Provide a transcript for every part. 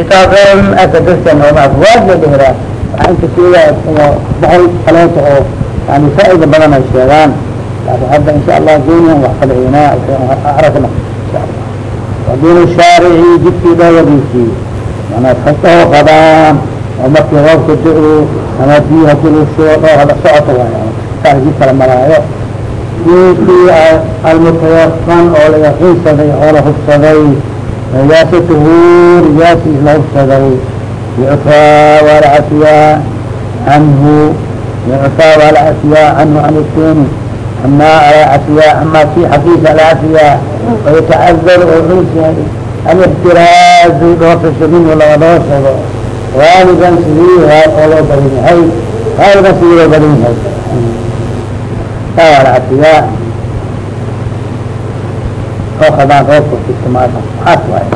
kitaab akadirsan oo afwaad la dhihiraa waxaa inta sheegaa boqol kaleeto oo yani faaida badan ay sheegaan laakin hadda insha allah gooniyan wax kadciina aragna insha allah wadin shaarici jidkii dhawadiisii mana kastaho qadaan oo markii roobka da'o ama biyaha dulusho dhoo hada socoto waay saas jid kala maraayo dinkii almutayaqan oo la yaqiinsaday oo la hubsaday najaasatuhu nijaasiis la hubsaday yucfaa waa la cafiyaa canhu yucfaa waa la cafiyaa canhu can ituni ama ala cafiyaa ama fi xaqiisa la cafiyaa wayatacadaru oo yahay alixtiraazu dhoofasho minhu laga dhoofsado gaaliban sidii oo loo badan yahay gaaliban sidii loo badan yahay taa waa la cafiyaa soo qabaan roobka timaad xaas waay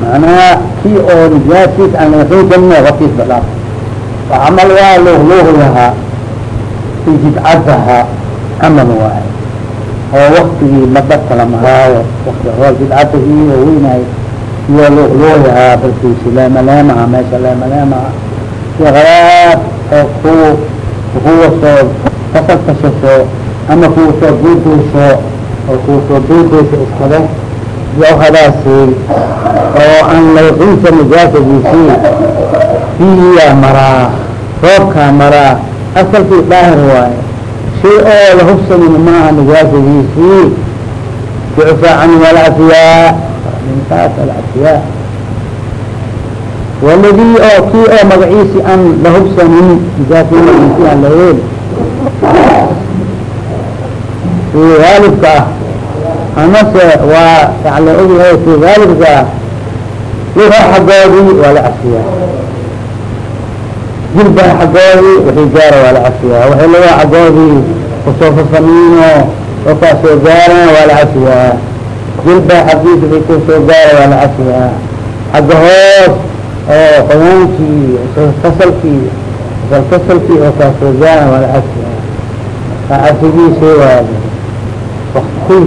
manaha kii oo rijaadkiis aan laga soo gelin waqtiis balaa wa camal waa looh loohu lahaa ijid cadahaa camal waayo oo waktigii madabka lamaraayo wati hor bidcatahii oo weynahay iyo luhluhahaa balkiisi leemaleemaha meesha leemaleemaha iyo qalaad oo ku kuwa soo kasalkashaso ama kuwa soo buubuusho oo kuwa soo buubuusho iskale iyo hadaasi oo aan laqiisa nijaasadiisii fiiyaa maraa roobkaa maraa asalkii daahir waaye shay oo la hubsanin maaha nijaasadiisii yucfaa canhu alcafiyaa ninkaas alcafiyaa waladii oo kii oo magaciisi aan la hubsanin nijaasadiisi aan laheen kii gaalibka ah amase waa yani ogyahay kii gaalibka ah luha xaggoodii waa la cafiyaa jilbaha xaggoodii wixii gaara waa la cafiyaa waxay luha xaggoodii ku soo fasamiino oo kaa soo gaaraan waa la cafiyaa jilbaha xaggiisa wixii ku soo gaara waa la cafiyaa xagga hoos oo qoyaankii kasalkii kasal kasalkii oo kaa soo waa la cafiyaa kaa cafigiisa waa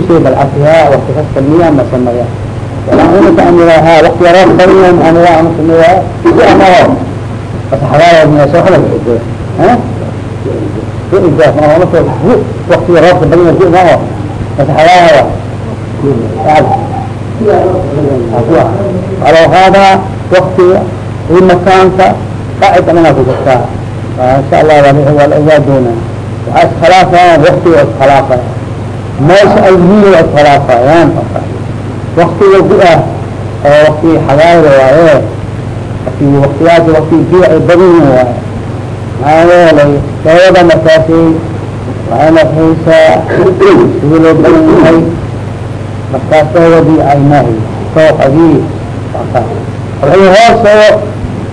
shay bal cafiyaa wakti kasta miya ma sameeya inka anilaha wakti yaraa badiyan anila ama sameeya si amaho wakti roobka badiyan si maho masaxdaaya alo haadaa waktiga i makaanka qacid anaa ku jirtaa insha allah waa la ogaa doonaa waxaa iskhilaafayaan waktiga iskhilaafaya meesha ay yihiin waa iskhilaafayaan waktiga gu-ah oo wakti xagaayda waaye wati waktiyaasi wakti biyo ay badan yihiin waaye. Maxaa yeelay dawada markaasi waxay nafaysaa sidii loo badan yahay markaas dawadii ay nahi sooqadii waxay hoosoo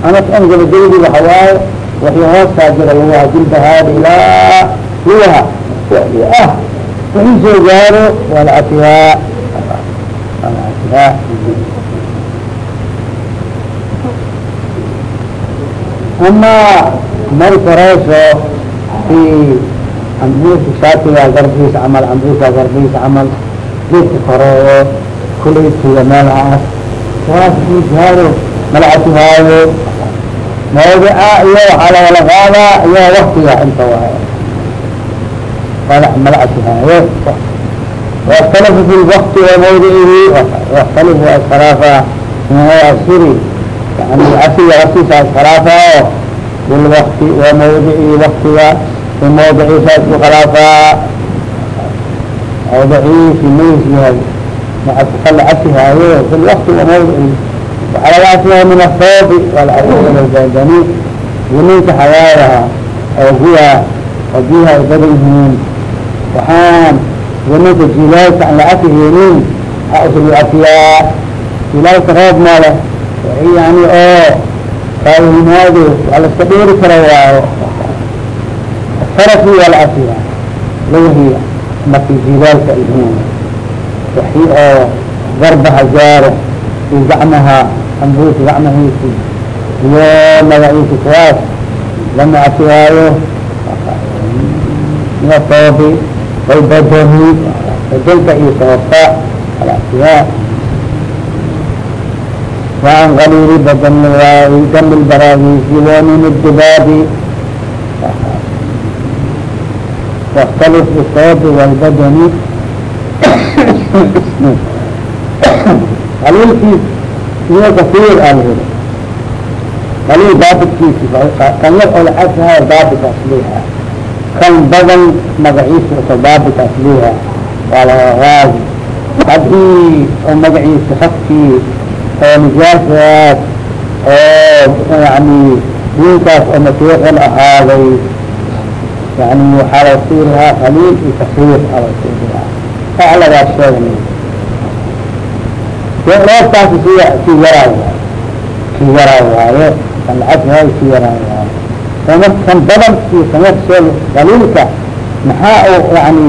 anas an gabagabadii waxa waaye waxay hooskaa jira lugaha jilbahaada ilaa lugaha. Wixii ah wixii soo gaaro waa la cafiyaa waa la cafiyaa ama mari koreyso fi ambuurka shaatiga garbiisa camal ambuurka garbiisa camal geedka koreeyo kulaytiga meelahaas waas soo gaaro mala cafihaayo mawdica iyo waxaa lagala qaadaa iyo waktiga inta waayo yani casiga waktisaas khalaafaa bilwakti waa mawdicii waktiga i mawdiciisaas ku khalaafaa oo daciifi mays yahay waxaa ku kala casi haaye bilwakti waa mawdici waxaa laga casiyaa min asoobi waa la casiyaadani guninka hagaayaha oo huwa oo biyaha ay badan yihiin waxaan guninka jilaadka aan la casi heenin ha usugu casiyaa jilaadka roob ma leh yani oo faaimaado waa la iska dheeri kara waayo sarafki waa la asiya lawhiya marki jidaalka ilhina waxi oo darbaha jaaro i gacmaha ambuus gacmahiisi iyo magaciisi kuwaas lama asiyaayo minasoobi walbadani badelka iyo sababka ala asiyaa وعن غليل بدن دم البراغيث ومن الدباب واختلف الصوب والبدن قليل كيس هو كثير الهر قليل ضابط كيس كان يقول أسها ضابط أصليها كان بدن مقعيس ضابط أصليها قال غازي هذه مقعيس خفي نجaasaas oo yani diinkaas oo masiixin ahaaday yani waxaa la siirahaa qaliil iyo kasiir aa la siirahaa aclagaas sheeganay leeftaasi si si yaraa waaye si yaraa waaye kan lacagyahay si yaraa waaye. Kan badan iyo sama sheel qaliilka maxaa u yani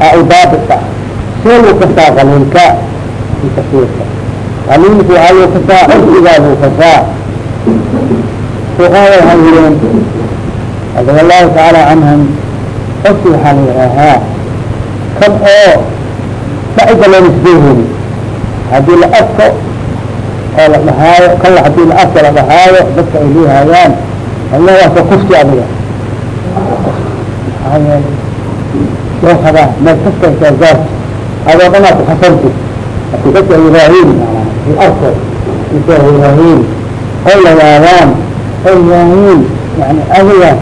a u daabita sheel u kastaa qaliilka iyo kasiirka qaliilku waxaa kasaa cusrigaa buu kasaa fuqaada waxay yireen radia allahu tacaala canhum cusri waxaa la yihaahaa kan oo bacda loo nisbeeheli haddii la afko oo la dhahaayo kan haddii la afka la dhahaayo dadka ay leehayaan allahaas waa kufti adiga. Maxaa yeelay loo hadaa meel kaskaysaa gaarta adoo dhanaad ku khasarti marki dadka ay yiraahiin arko isa yiraahiin oo layaabaan oo yiraahiin yani adiga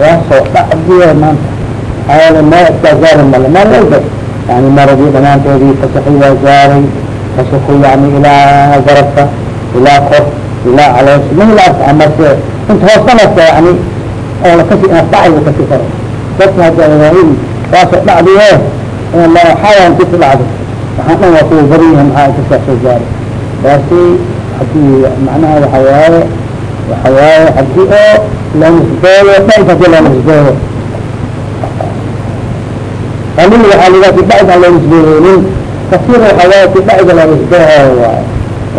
waasoo dhacdiya maanta meel iskaa gaari male meel walba yani maradii dhamaantoodii fasaxi waa gaaray fasaxu yani ilaa garabka ilaa kor ilaa caloosh mahilaas amase inta hoosanasa yani oo lakasi dhacay kasi karo dadka hadda yiraahiin waasoo dhacdiye xayan kisi dhacdo waxaan dhan waa kuwa badan yahay maxaa kasaa soo gaaray taasi hadii macnaha waxa waaye waxa waaye hadii oo la nisbeeyo dhacid hadii loo nisbeeyo qalil waxaa ligaa ti dhacid aan loo nisbeeyeynin kasiir waxa waaye ti dhacida loo nisbeehayo waaye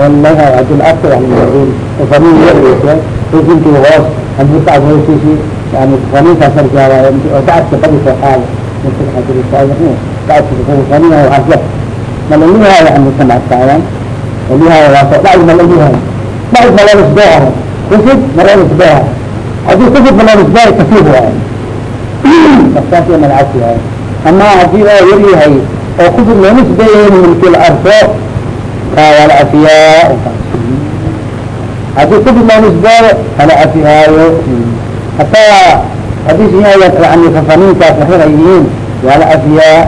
oo laga hadii la arka wax lain famiin yareysa rajulkii hoos hadii sacad hoostiisi yani famiinkaas arkaawaaye oo sacadka badisoo qaada مثل حديث الصالحين بعد تكون وعزة ملليها يعني سمع السعيان ama haddii oo yaryahay oo kufur looma sbeyayni milki la arso waa la cafiyaa haddii kufur looma sbeeyo kala cafihaayo hataa haddii yani fafanintaas waxay yihiin waa la cafiyaa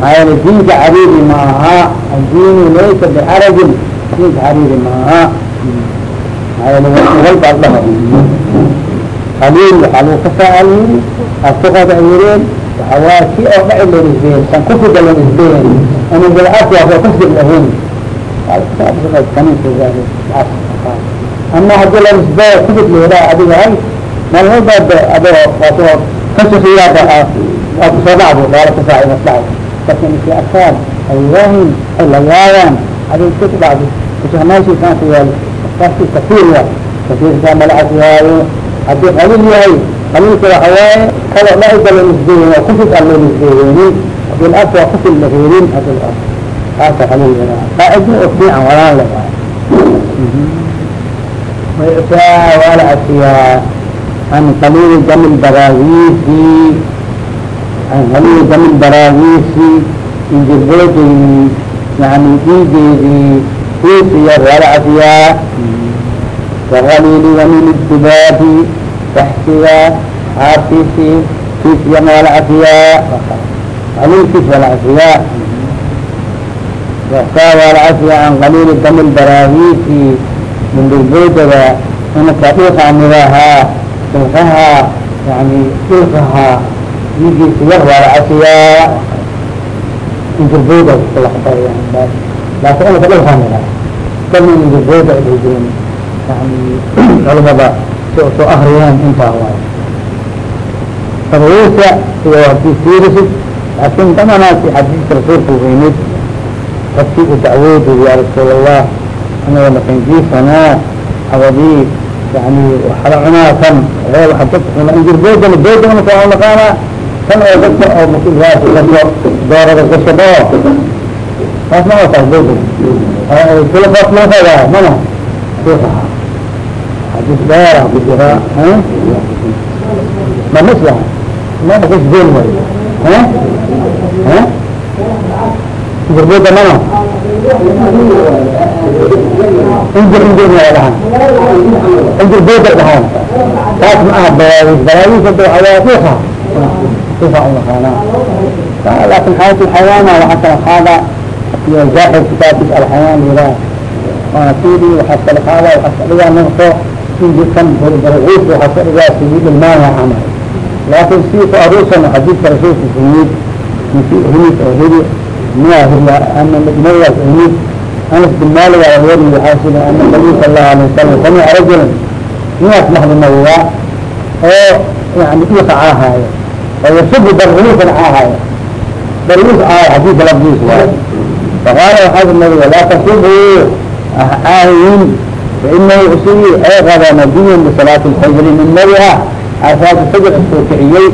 maxaa yeele diinka cariiri ma aha addiinu laysa bixarajin diinka cariiri ma aha maxaa yeele walba aldhaho qaliil waxaa lagu kasaaliyi aftuqada ay yireen waxa waa si oo dhaci loo nisbeeyen san kufriga loo nisbeeyen ama bilcafwa oo kasir lahayn ama haddii la nisbeeyo kufrid leedaa adiga hay mal walba adoo waasoo kashiyaada aa ku soo dhacdo baala kasaaci masdhacay lakin si arkaan ay waahin ay layaayaan adig ka dhacdo kushahmaashii kaanka yaalo kaasi kasiir wa kasiirkaa malacaas waayo haddii qaliil yahay qaliilka waxa waaye kalo dhacida loo nisbeeyen waa kufrid aan loo nisbeeyeynin hadii la arka waa kufrid la reerin hadii la arko kaasa qaliil yadaa qaacidi oo fiican walaan le waay ويؤتى ولا أتيا عن قليل دم البراغيث haliga daraawiihii injirbodeydii yani dhiigeedii iisiya walacsiyaa wahalili wanilidubaabi waxsiyaa xaarkiisii kiisiya mawalacsiyaa qalilkiis walacsiyaa waxkaa walacsiyaa an qalili dami daraawiihii injirboodada inaka dhilka amidahaa dhilkaha yani dhilkahaa diigiisa yar waa la cafiyaa injirboda laakin imika dhulkaanila dama injirboda ay jirin yani culamada si soo akriyeen intaa waay sabayeysa iyo haddii fiirisid laakin damanaasi xadiiska rasuulka weynid qofkii u dacwoodu ya rasuul allah anagoo makanjiisanaa abadii yani waxala cunaa kan waxaa dadka cuna injirboodana boodana makaa naqaanaa kan oo dadka oo makilaas gaso doorada gasado taas ma taas booda kula faas ma fadaa mana suuxaha hadis dheera ku jira ma misla ma kas gool way booda mana injir injir ma dhahan injir booda dhahan taas ma aha baraawis baraawis hada waxaa suuxa suuxa u naqaana لكن حياة الحيوان وحتى هذا في ظاهر كتاب الحيوان إلى ونسيدي وحتى هذا وحتى إذا نغطى من جسم برغوث وحتى إذا سيد الماء عمل لكن سيف أروسا وحديث رسول سيد من في هنيك أهلي ما هي أن المدنية هنيك أنس بن مالك على الوضع يحاسب أن النبي صلى الله عليه وسلم سمع رجلا ما يسمح بالنبوة أو يعني إيه عاها ويسب بالغلوث عاها بلوث آه حديث لبوس فقال هذا النبي لا تصبوا آهين فإنه أسري أيغض نبيا بصلاة الفجر من نبيها أساس الفجر السوكعيي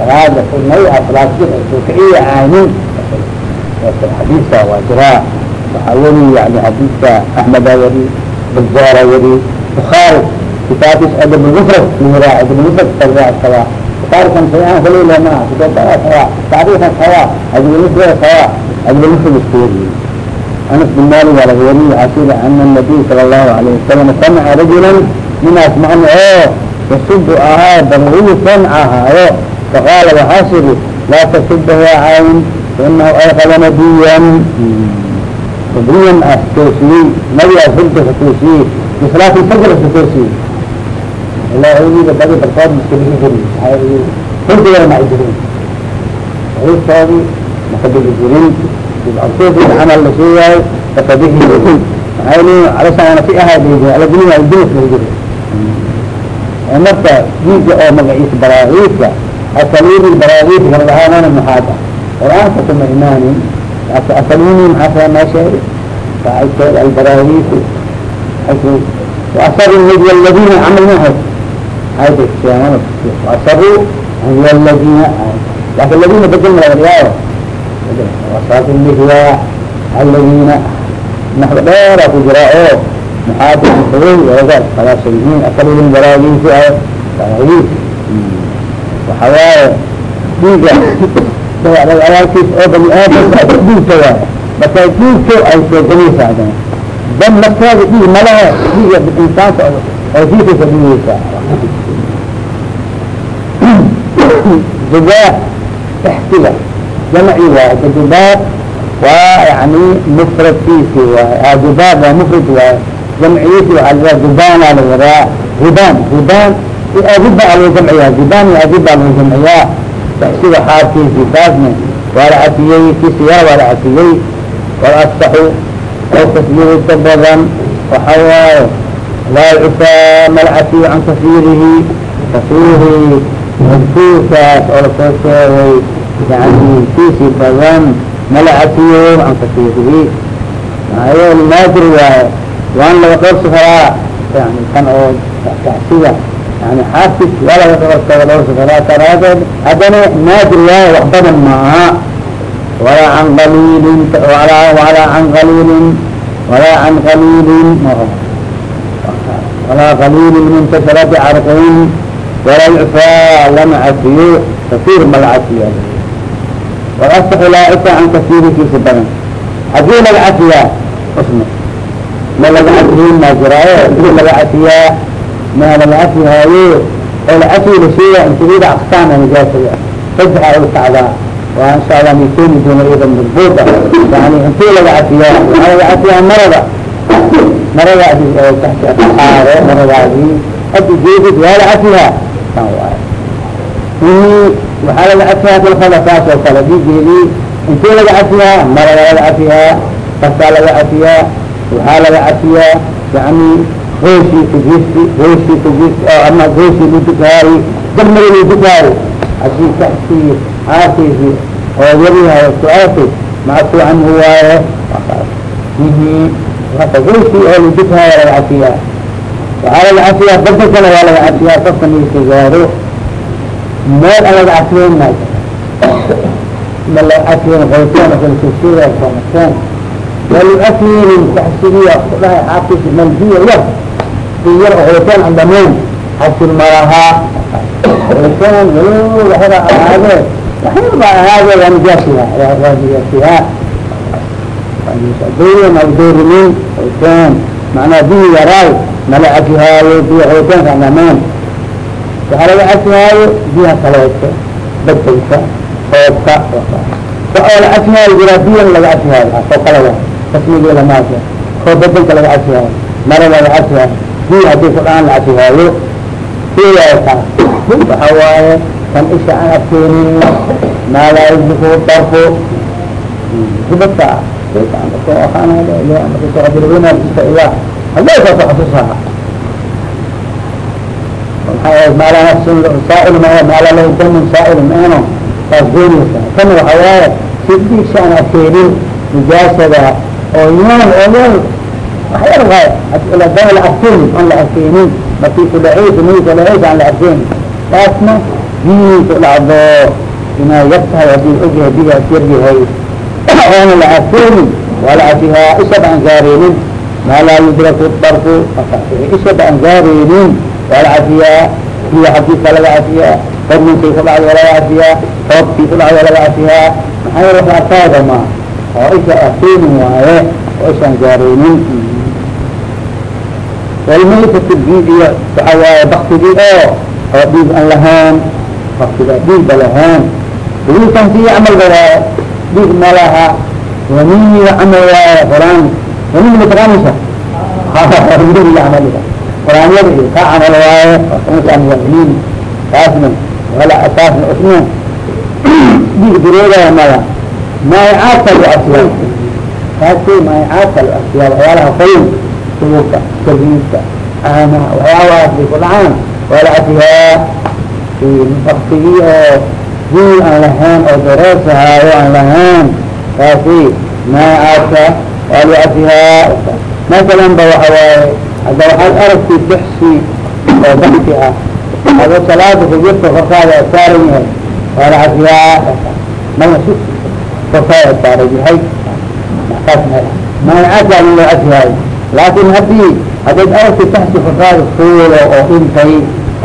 هذا النبي صلاة الفجر السوكعية آهين الحديث وجراء وحولي يعني حديث أحمد وري بالزارة وري بخاري كتاب أدب المفرد من راعي أدب المفرد تبع الصلاة تاركا شيئا فليلا ما كتاب سواء تعريفا سواء أدب المفرد سواء أدب المفرد السوري أنس بن مالك على غيره عسير أن النبي صلى الله عليه وسلم سمع رجلا من أسمع أوه يسب آه بغيثا آه فقال وحاسب لا تسب يا عين فإنه أيقظ نبيا نبيا أستوسي نبي أفلت أستوسي بصلاة الفجر أستوسي walaahiga badi barkood maskabigi jirin hurdiga ma jirin aiiskoodi makabigi jirin absuusi camal lasuu yahay makabigi maxay li alasaana si ahaa aladuniya hmm. aldunis la jiri marka diiga oo oh, magaciisa baraahiidka asaliini baraahiid kaladahaanana maxaad ah qur'aanka kuma imaanin asaliini maxaa saa meesheey faaytood albaraahiid asari ladina camalna hay النبي الذين عملناه هذا الشيء وأصروا هو الذين لكن الذين بدلنا الرياضة وأصر النبي الذين نحن دار أبو جراء محاطة الحلول وغير خلاص سيدين أكلوا من براغيث براغيث وحوايا ديجا alaalkiis oo bani aadamka dhiigta waay marka dhiigto ay soo gelaysa adana dan markeeda dhiig malaha dhiiga insaanka oo diikasa dhigeysa jubaa ixtiga jamci waay jubaab waa yani mufradkiisi waay jubaab waa mufrad waay jamciisi waxaa la jubaan aa la yaraa hibaan hibaan adiba aa loo jamciyaa iyo adiba loo jamciyaa sida xaarkiisi taasna waa la cafiyey kisiyaa waa la cafiyey walasaxu oo tasliita badan waxa waaye laa cufaa mala cafiyo can kasiirihi kasiirihi madkuurkaas oo la soo sheegay yani kiisi badan mala cafiyo can kasiirihi maxaa naadir waaye waan laga dhowrsi karaa yani kan oo kacsida yani xaafis waa laga dhowrsaa dhowrsi karaa daraadeed haddana naadir waaye wax badan maaha walaa can qaliilin walaa can qaliilin walaa can qaliilin walaa qaliilin min kasrati carqin walaa yucfaa lama cafiyo kasiir ma la cafiyo walasaxu laa cufa can kasiirikiisa badan haddii laga cafiyaa usma ma laga cafiyin maa jiraayo haddii laga cafiyaa ma laga cafihaayo oo la cafiyo lasheeya intaida aqsaam nijaasada saddexa u kacdaa waa insha allah mikeeni doona iyada madbuuta yani intii laga cafiyaa waxaa laga cafiyaa marada maradaadi taxtaaro maradaadi hadda jeedid waa la cafiyaa kan waay waxaa laga cafiyaa dalfada saas oo kale dhiigeedii intii laga cafiyaa marada laga cafiyaa kasaa laga cafiyaa waxaa laga cafiyaa yani hooshii kujirti hooshii kujirti oo ama hooshii ludukaayi damari ludukaayi haddii ka sii caarkiisi oo yariyahay su'aalki macfu canhu marka gurkii oo lajidhaya laga cafiyaa waxaa laga cafiyaa badelkana waa laga cafiyaa qofka niska gaaro meel aan laga cafiyeyn ma ma laga cafiyeyn qoytaan kalkasiga somateen waa laga cafiyeynin taxsigiya ku dhahay xaafis malbiya yar si yar oo qoytaan aan dhamayn xasil malahaa qoytaan walo waxba ahaadee waxyaba ahaadee waa nijaasiha waa nijaasiha doorin qoytaan macnaa bihi yaraay mala cafihaayo biya qoytaanka aan dhamayn waxaa laga cafihaayo biyaha kaleeto badbaysa oobka oo la cafihaayo jiraabiyan laga cafihaayo oo kalada tasmigii lamaasa oo badelka laga cafihaayo marada laga cafihaayo biya haddii ku dhaan la cafihaayo siyaasa waxa waaye kan isha aan arkeynin maa laa yajliku darfu hibadka kan waxa waaye sidiisa aan arkeynin nijaasada oo yaan oo yaan waxyar waay dana la arkeynin aan la arkeynin markii kudhaceysa mi kudhaceysa aan la arkeynin taasna biyii ku dhacdo inaa yar tahay haddii ogyahay bigaas yar yahay oona la arkeynin waa la cafihaa ishaba aan gaareynin maa laa yudraku darku ishaba aan gaareynin waa la cafiyaa biya xadiiska laga cafiyaa horninkay ku dhacdo laga cafiyaa roobkii ku dhacdo laga cafiyaa maxaa yel wax arkaada ma oo isha arkeynin waaye oo ishaan gaareynin walmaytatu biidiya waxa waaye baktigii oo oo dhiig aan lahayn baktiga dhiigba lahayn dhiigkan sii camalba waaye dhiig ma laha waniiniga camal waaye quraan waniini mataqaanaysa waniiniga camaliga quraanyada iyo kaa camal waaye waniini taasna wala taasna usna dhiig dureegaya mala maayacaadka lu asiya taasi maayacaadka lu asiya waxyaalaha qoyin subuka sabiidka caanaha waxyaabahaas bay ku dhacaan waa la asiyaa baktigii oo diil aan lahayn oo dareesahaayo aan lahayn taasi maayacaadka waa lu asiyaa masalan ba waxa waaye hadda waxaad aragti bixsi oo bakti ah adoo salaada kujirta korkaada saaran yahay waa la asiyaa maya si korkaada saaran yahay. Taas maayacaadka loo asihaayo laakin haddii haddayd aragti taxsi korkaada fuulo oo dhintay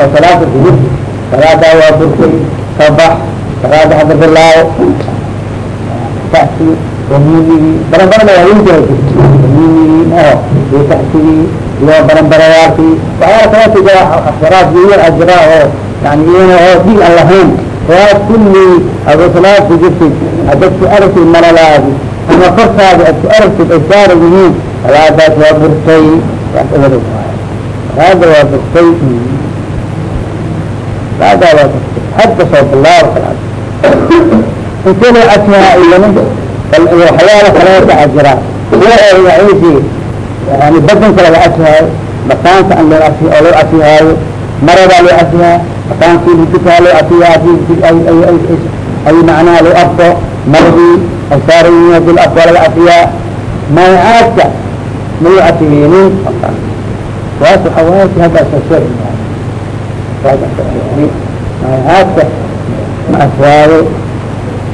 oo salaada kujirta salaadaa waa burtay kabax salaada hadda bilaawo taxsi wamiinigii baranbarada waa winjira jirta wamiinigii oo iyo taxsigii iyo baranbarayaalkii waxyaala kaleeto jira axsaraad yar ajira oo yani iyana oo dhig aan lahayn salaad kulli adoo salaad ku jirtid hadad ku aragtid malalaadi ama korkaada ad ku aragtid ay saaran yihiin salaadaas waa burtay salaada waa burtay salaada waa burtay hadda soo bilaabo salaada la casihaa ilana waxyaala kaleeta ajira waisi yani badanka laga cafihaayo makaanka an loo oo loo cafihaayo maradaa loo cafihaa makaankii lidikaa loo cafiyaa ay macnaha loo arko maradii ay waa laga cafiyaa maayacaadka ma loo cafiheynin waas waxa waaya si haddaa soo sheegi maayacaadka ma afwaayo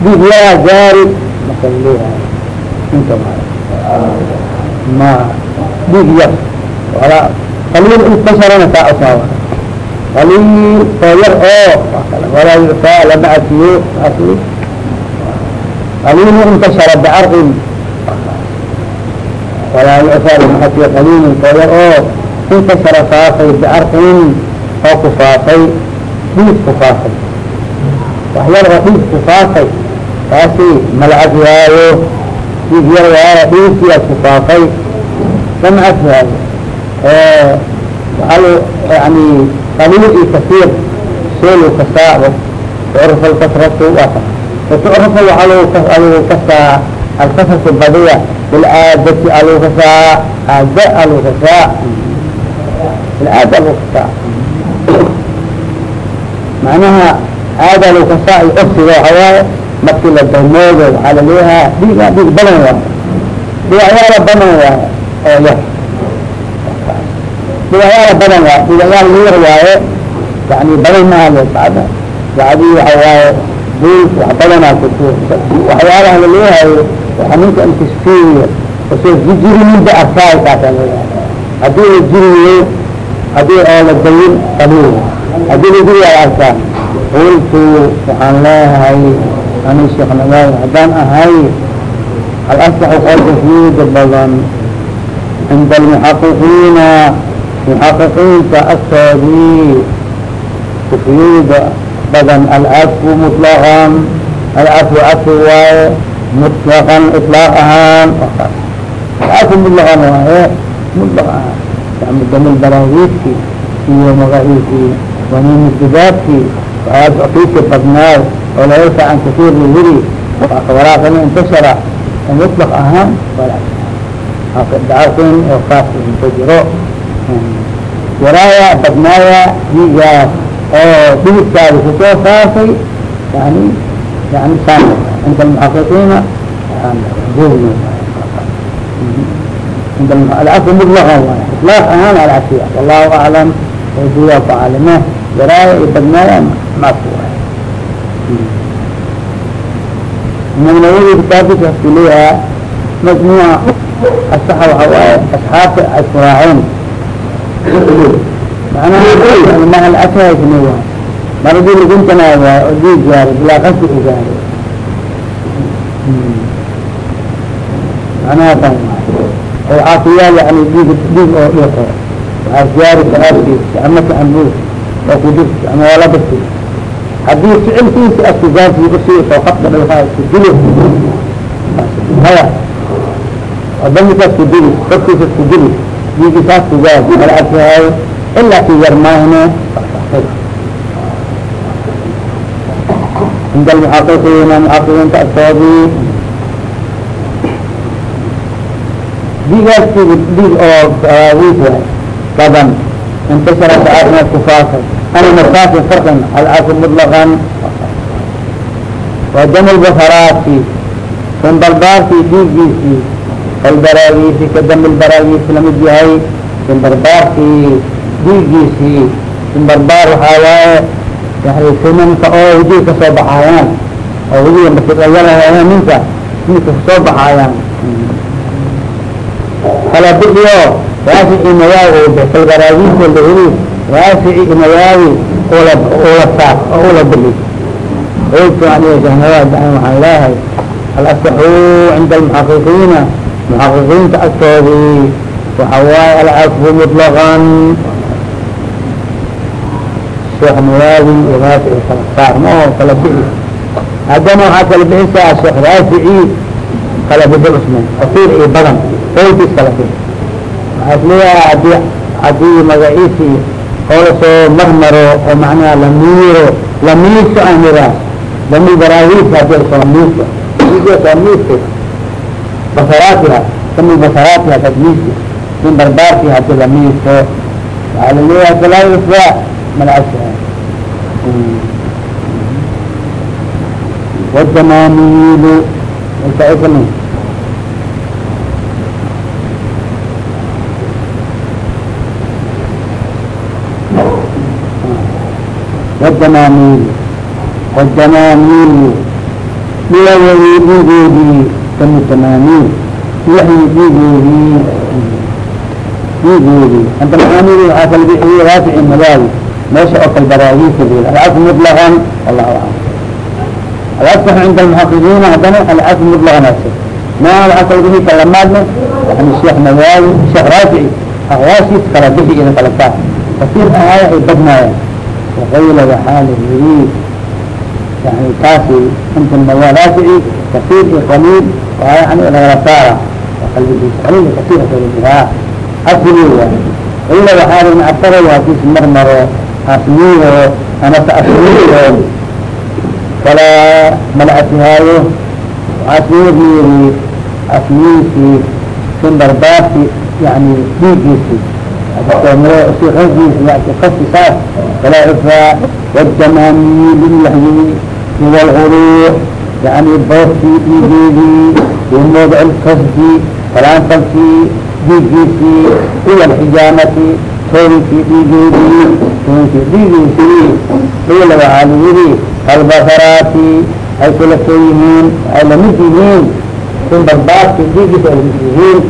dhiigyaa gaari marka leeyahay inta ma dhiig yar. Wala qaliil intasharana saa usaaba qaliil oo yar oo walaa yuctaa lama cafiyo asi qaliil intashara bicarqin walaa yuctaa lama cafiyo qaliil oo yar oo intashara faafay bicarqin oo ku faafay dhiig ku faafay wax yar oo dhiig ku faafay taasi mala cafihaayo dhiig yar waaya dhiigkiias ku faafay. Lama cafihaayo waal yani qaliil iyo kasiir seelu kasaa tucraf alkasratu waa tucraf waaa lagu kasaa alkasratu badiya bilcaadati alagu kasaa aada alagu kasaa bilcaada alagu kasaa macnaha aada alagu kasaa iyo ofsiga waxa waaye markii la damoodo waxaa laleeyahaa dhiiga dhiig badan waay dhiigyaala badan waay oo yar dhigayaala badan waa dhigayaal yar waaye yani badan maaha bacda bacdii waxa waaye bul wax badanaa ku waxyaalaha la leeyahay waa ninka intisfiya ka soo jijiriminda arkaay kaasaa leeyahay haddii la jiriyo haddii oo la dayin qaliil haddii la jiriyo arkaa qultu waxaan leeyahay ani sheekh nawawi haddaan ahay alasaxu qolka fiida badan cinda almuxaqiqiina muxaqiqiinta agtoodii kufiyada badan alcafwu muطlaqan alcafwu cafwi waaye muطlaqan iطlaaq ahaan alcafwu muطlaqan waaye muطlaq ahaan damil baraahiidki iyo magaciisii waniin waxaa sockiisi badnaay oo laga an kasiir lahiri waraaqina intashara muطlaq ahaan dacafin oo kaas inta jiro yaraaya badnaaya digaas oo dhibidkaadi ku soo saasay yani yani san cinda almuxaqiqiina alcafi mudlaqan waay iطlaaq ahaan alcafiya wallahu aclam duya ku caalime yaraaya iyo badnaaya macfu waay. Imam nawawi kitaabkiisa kuleeyaha majmuuca asaxa waxa waaye asxaabta asraaceen manaha maha alashahasne waay. Maradii laguntanaa waay oo dii gaaray bilaa qasdi u gaaray. Manaha tan oo waxaa ku yaal yani dhiig dhiig oo dhiqo waxaa gaari salaadkiisa ama waa la dirti haddii ficilkiisa askugaasi u sii oo qafka dhalkaa isku dilo haya wadamikaas ku dili qofkiisa isku dili dhiigisaas kugaas mala arkahay ilaa yar maahne cinda almuxaqiqiina muxaqiqiinta agtoodii dhiigaas dhiig oo wiis waay badan intashara sacaadna kufaafay ana markaasin farqin alcafi muطlaqan waa dam lbafaraati sanbarbaarkii dhiigiisii kalbaraagiisi ka dam lbaraagiisi la mid yahay sanbarbaarkii dhiigiisii sanbarbaar waxaa waaye yani sinanka oo wajiga ka soo baxaayaan oo wajiga makiayalaha ninka ninka ka soo baxaayaan kala bixiyo waasici nawaawi kalbaraagiisa laheli waasici nawaawi ula ula saar oo ula bixi qultu shahnawaad waxaan leehay alasaxuu cinda almuxaqiqiina. Muxaqiqiinta agtoodii waxa waaye alcafwu muطlaqan sheekh nawaawi iyo raafici kala ma oo kala bixi. Haddana waxaa kala bixisaa sheekh raafici kala bixi cusman kasiir iyo badan qowlkiis kala bixi waxaa is leeyahay haddii haddii magaciisii oo marmaro oo macnaha lamiiro lamiiso aan iraa lami baraahiis haddii miiso. Soo miiso. Basaraatiha kami basaraatiha tadmiisi min barbaarki haddii lamiiso waxaa la leeyahay falaa yusra malcasa wajamaamiilu intaismi wajamaamiil wajamaamiil dhilawadii dhiigoodii kami tamaamiil ilaxii dhiigoodii dhiigoodii anta macaamiil waxaa kala bixiyey raafici madaawi meesha oo kal baraahiisa l alcafu muطlaqan wallahu aclam alasax cinda almuxaqiqiina haddana alcafu muطlaqan ase ma waxaa kala bixi kalamaadne yani sheekh madaawi sheekh raafici aqwaashiis kala bixi ida kala saar kasiir ahaaya ay badnaayeen وغayla waxaa la yiri yani taasi inta nawaa raafici kasiir iyo qaliil waa yani lagala saara qalbigiisa qaliil kasiir kalabihaa asli waay ila waxaa la mactara hadis marmaro asmiyo amase asmiyo kala mala asihaayo asmiyo yiri asmiyiisii sinbarbaarki yani dhiigiisi saas falaa cufaa lahyi wاlguruux yani booskii dhiigeedii iyo mawdic lkasdi salaantalkii dhiigiisii ila alxijaamati tooyinkii dhiigeedii tooyinkii dhiigiisii ila waxaa la yihi kalbasaraati ay kula soo yihiin ay la mid yihiin in barbaadki dhiigiisa ay yihiin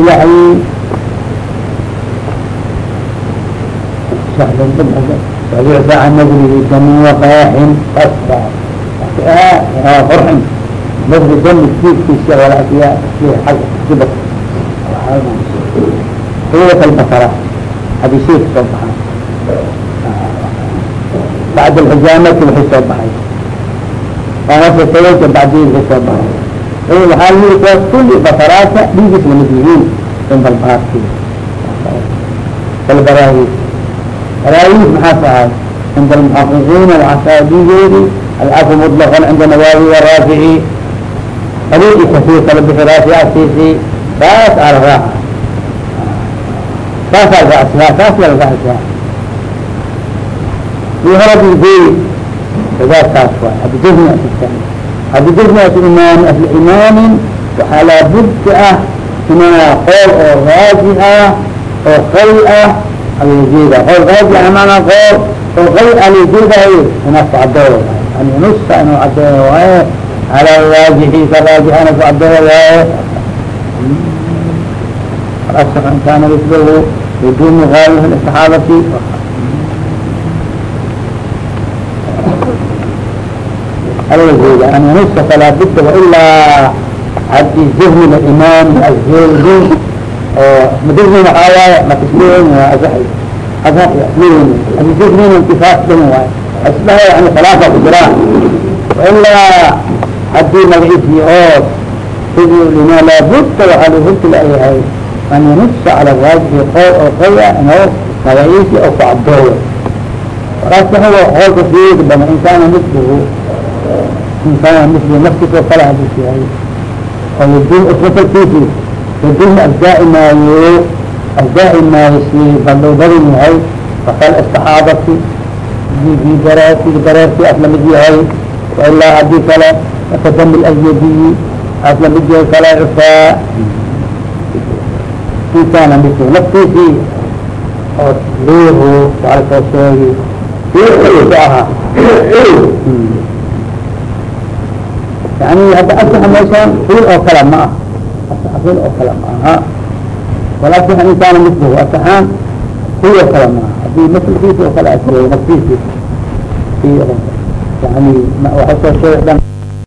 ilahay nagri dami waqaaxin qorxin badri dami kiifkiisa walasiya ag jibat quwat albasara habisheed soo baxay bacd alxijaamati waxay soo baxay aasasaweeka bacdi waxay soo baxay waxaa yiri kuwa kulli basaraasa dhiigis la mid yihiin in balbaarki balbaraahiis raawi maxaas ahay cinda almuxaqiqiina waxaasa digeedi alcafu cinda nawaawi waraafici ariiqi kasiir kala bixi raafi asiisi taas ala raaca saas saas ala raacsiha i horadgeey cibaadkaas wa abdjazmi asiskan abdijazmi as imaam waxaa laabudka ah inaa qool oo raaji ah oo qal ah aljeeda qool raaji amana qool oo qay aljeedayo inaad ku cadeeyo an nuska inuu cadeeyo waaye ala raajixiisa raajixana ku cadeeyo waaye asax in kaana mislahu wujumu gaalih saxaabati aljeeda an nuska falaa budda wailaa haddii zihni imaam azeydi oo madini waxaa waaye makisleyn waa asaxi asaxi asleyn haddii zihnin intifaas dhan waaye asbaha yani salaafa ku jiraa wailaa haddii magaciisii oo sidii lima laabudda waxaa lahurti layahay an yanusa cala raajixi qool oo qaya inuu magaciisii oo ku cadeeyo warasaxuwa qoolka fiid bana inkaana misluhu inkaana misluhu naftiis yahay yadun asdaa'i maayo asdaa'i maayo si bandhow badan yahay fakal istaxaabati diigii dareerti dareerti as la mid yahay wailaa haddii kale kadam alyadiyi as la mid yahay kala cufaa inkaana misluhu naftiisii oo liihu waala soo sheegi ku ahaa. Yani hadda asaxa meeshaan fil oo kale ma ah asaxa fil oo kale ma aha walakin in kaana mislahu asaxaan oo kale ma aha haddii maslkiisa oo kale asleey naftiisi yani waxa soo sheegay dhan